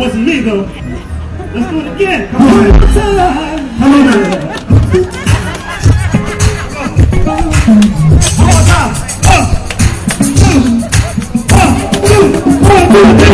was me though. Let's do it again. Come on. Come on now. One more time. One, two, one, two, one, two.